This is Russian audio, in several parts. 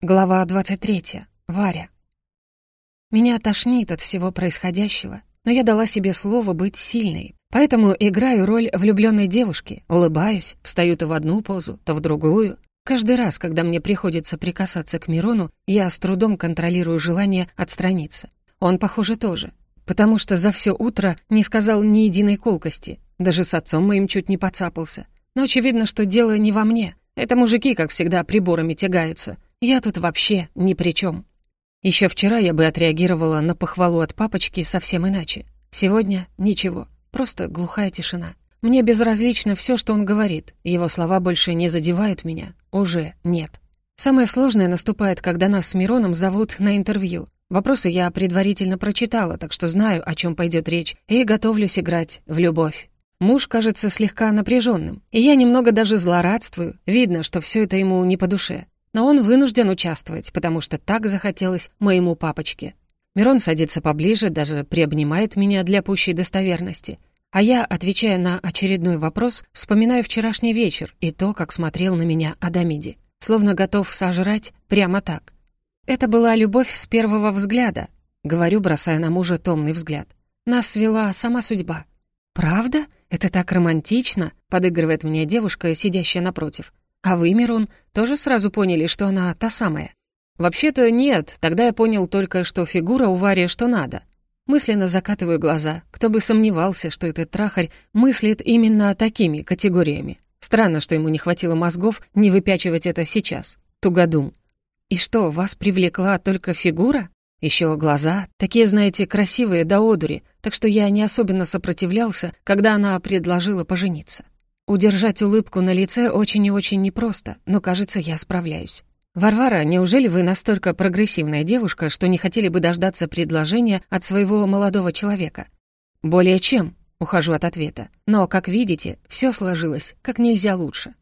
Глава 23. Варя. Меня тошнит от всего происходящего, но я дала себе слово быть сильной, поэтому играю роль влюбленной девушки, улыбаюсь, встаю то в одну позу, то в другую. Каждый раз, когда мне приходится прикасаться к Мирону, я с трудом контролирую желание отстраниться. Он, похоже, тоже, потому что за все утро не сказал ни единой колкости, даже с отцом моим чуть не поцапался. Но очевидно, что дело не во мне. Это мужики, как всегда, приборами тягаются — я тут вообще ни при чем. Еще вчера я бы отреагировала на похвалу от папочки совсем иначе. Сегодня ничего, просто глухая тишина. Мне безразлично все, что он говорит. Его слова больше не задевают меня. Уже нет. Самое сложное наступает, когда нас с Мироном зовут на интервью. Вопросы я предварительно прочитала, так что знаю, о чем пойдет речь, и готовлюсь играть в любовь. Муж кажется слегка напряженным, и я немного даже злорадствую. Видно, что все это ему не по душе. Но он вынужден участвовать, потому что так захотелось моему папочке. Мирон садится поближе, даже приобнимает меня для пущей достоверности. А я, отвечая на очередной вопрос, вспоминаю вчерашний вечер и то, как смотрел на меня Адамиди. Словно готов сожрать прямо так. Это была любовь с первого взгляда, говорю, бросая на мужа томный взгляд. Нас свела сама судьба. «Правда? Это так романтично», — подыгрывает мне девушка, сидящая напротив. А вы, Мирон, тоже сразу поняли, что она та самая? Вообще-то нет, тогда я понял только, что фигура у Вари что надо. Мысленно закатываю глаза. Кто бы сомневался, что этот трахарь мыслит именно такими категориями. Странно, что ему не хватило мозгов не выпячивать это сейчас. Тугодум. И что, вас привлекла только фигура? Еще глаза, такие, знаете, красивые до одури, так что я не особенно сопротивлялся, когда она предложила пожениться. Удержать улыбку на лице очень и очень непросто, но, кажется, я справляюсь. «Варвара, неужели вы настолько прогрессивная девушка, что не хотели бы дождаться предложения от своего молодого человека?» «Более чем», — ухожу от ответа. «Но, как видите, все сложилось как нельзя лучше».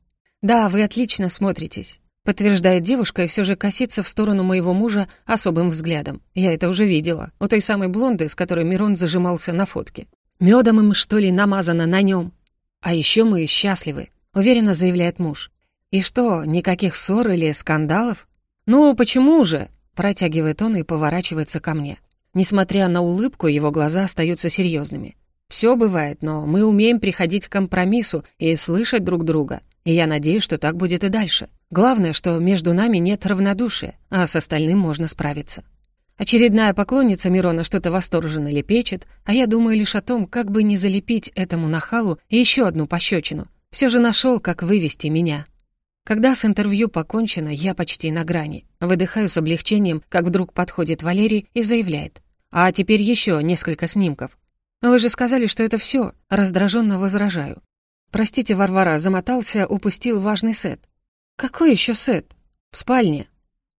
«Да, вы отлично смотритесь», — подтверждает девушка и все же косится в сторону моего мужа особым взглядом. Я это уже видела, у той самой блонды, с которой Мирон зажимался на фотке. Медом им, что ли, намазано на нем. «А еще мы счастливы», — уверенно заявляет муж. «И что, никаких ссор или скандалов?» «Ну, почему же?» — протягивает он и поворачивается ко мне. Несмотря на улыбку, его глаза остаются серьезными. «Все бывает, но мы умеем приходить к компромиссу и слышать друг друга. И я надеюсь, что так будет и дальше. Главное, что между нами нет равнодушия, а с остальным можно справиться». Очередная поклонница Мирона что-то восторженно лепечет, а я думаю лишь о том, как бы не залепить этому нахалу еще одну пощечину. Все же нашел, как вывести меня. Когда с интервью покончено, я почти на грани. Выдыхаю с облегчением, как вдруг подходит Валерий и заявляет. «А теперь еще несколько снимков». «Вы же сказали, что это все. раздраженно возражаю. «Простите, Варвара, замотался, упустил важный сет». «Какой еще сет?» «В спальне».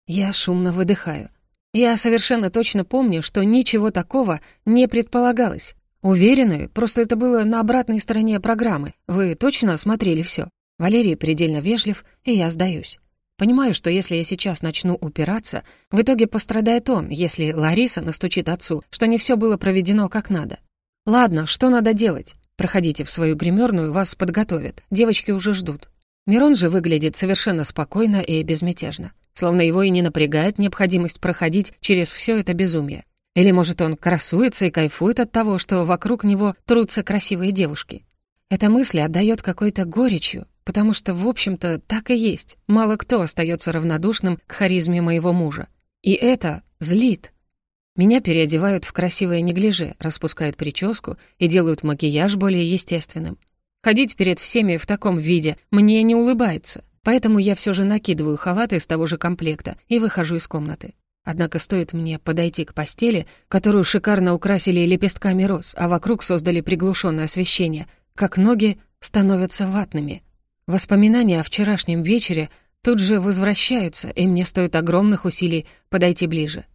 Я шумно выдыхаю. Я совершенно точно помню, что ничего такого не предполагалось. Уверены, просто это было на обратной стороне программы. Вы точно смотрели все. Валерий предельно вежлив, и я сдаюсь. Понимаю, что если я сейчас начну упираться, в итоге пострадает он, если Лариса настучит отцу, что не все было проведено как надо. Ладно, что надо делать? Проходите в свою гримерную, вас подготовят. Девочки уже ждут. Мирон же выглядит совершенно спокойно и безмятежно словно его и не напрягает необходимость проходить через все это безумие. Или, может, он красуется и кайфует от того, что вокруг него трутся красивые девушки. Эта мысль отдает какой-то горечью, потому что, в общем-то, так и есть. Мало кто остается равнодушным к харизме моего мужа. И это злит. Меня переодевают в красивое неглиже, распускают прическу и делают макияж более естественным. Ходить перед всеми в таком виде мне не улыбается. Поэтому я все же накидываю халат из того же комплекта и выхожу из комнаты. Однако стоит мне подойти к постели, которую шикарно украсили лепестками роз, а вокруг создали приглушенное освещение, как ноги становятся ватными. Воспоминания о вчерашнем вечере тут же возвращаются, и мне стоит огромных усилий подойти ближе.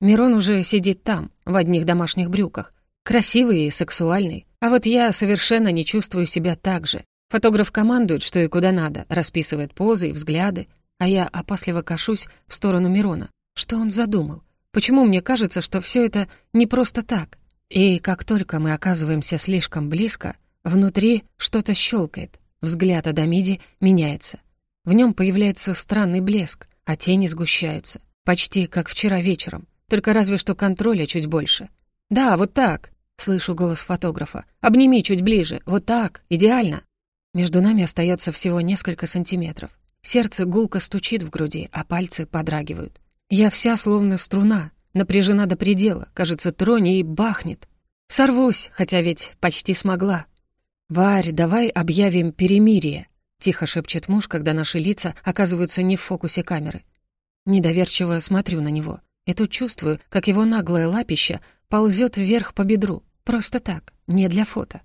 Мирон уже сидит там, в одних домашних брюках, красивый и сексуальный, а вот я совершенно не чувствую себя так же. Фотограф командует, что и куда надо, расписывает позы и взгляды, а я опасливо кашусь в сторону Мирона. Что он задумал? Почему мне кажется, что все это не просто так? И как только мы оказываемся слишком близко, внутри что-то щелкает, взгляд Адамиди меняется. В нем появляется странный блеск, а тени сгущаются. Почти как вчера вечером. Только разве что контроля чуть больше. «Да, вот так!» — слышу голос фотографа. «Обними чуть ближе. Вот так. Идеально!» Между нами остается всего несколько сантиметров. Сердце гулко стучит в груди, а пальцы подрагивают. Я вся словно струна, напряжена до предела, кажется, троне и бахнет. Сорвусь, хотя ведь почти смогла. «Варь, давай объявим перемирие», — тихо шепчет муж, когда наши лица оказываются не в фокусе камеры. Недоверчиво смотрю на него, и тут чувствую, как его наглое лапище ползет вверх по бедру. Просто так, не для фото.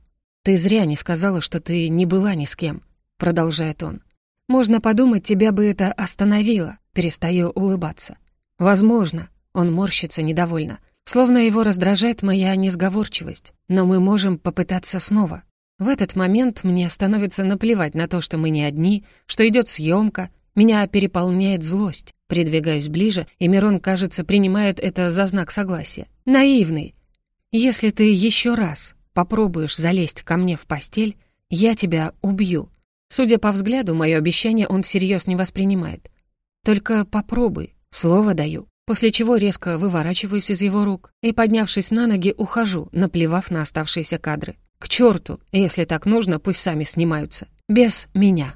«Ты зря не сказала, что ты не была ни с кем», — продолжает он. «Можно подумать, тебя бы это остановило», — перестаю улыбаться. «Возможно», — он морщится недовольно, словно его раздражает моя несговорчивость, но мы можем попытаться снова. В этот момент мне становится наплевать на то, что мы не одни, что идет съемка, меня переполняет злость. Придвигаюсь ближе, и Мирон, кажется, принимает это за знак согласия. Наивный. Если ты еще раз попробуешь залезть ко мне в постель, я тебя убью». Судя по взгляду, мое обещание он всерьез не воспринимает. «Только попробуй, слово даю». После чего резко выворачиваюсь из его рук и, поднявшись на ноги, ухожу, наплевав на оставшиеся кадры. К черту, если так нужно, пусть сами снимаются. Без меня.